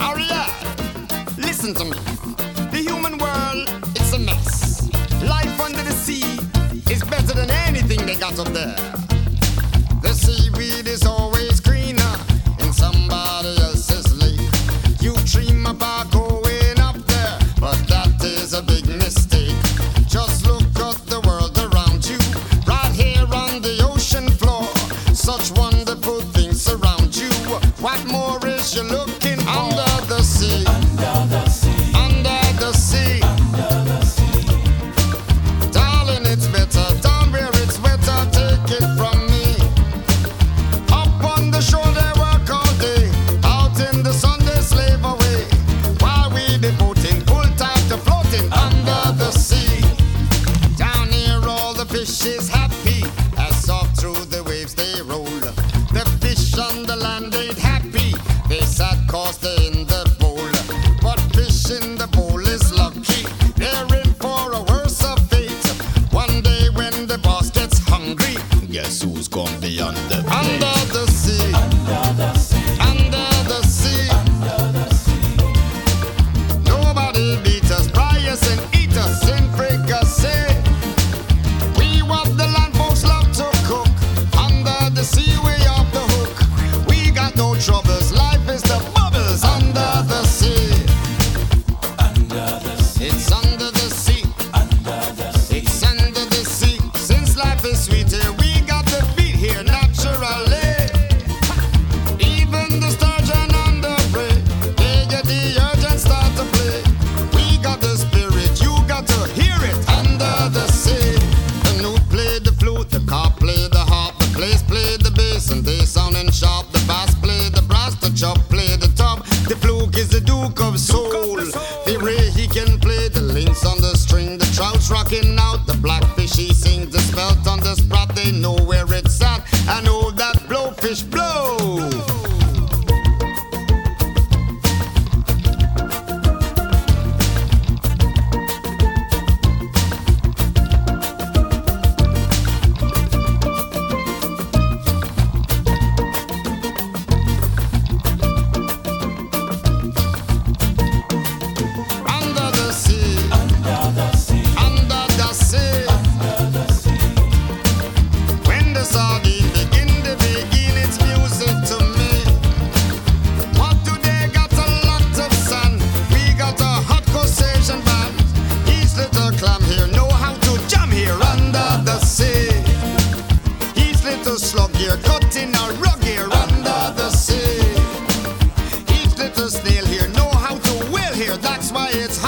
Ariel, listen to me. The human world, it's a mess. Life under the sea is better than anything they got up there. The seaweed is always greener in somebody else's lake. You dream about going up there, but that is a big mistake. Just look at the world around you, right here on the ocean floor. Such wonderful fish is happy as soft through the waves they roll. The fish on the land ain't happy. They sad cause they in the bowl. But fish in the bowl is lucky. They're in for a worse of fate. One day when the boss gets hungry, guess who's gonna be on the under the newt play the flute, the carp play the harp, the place play the bass, and they sounding sharp. The bass play the brass, the chop play the top. The fluke is the duke of soul. The ray he can play the links on the string, the trout's rocking by its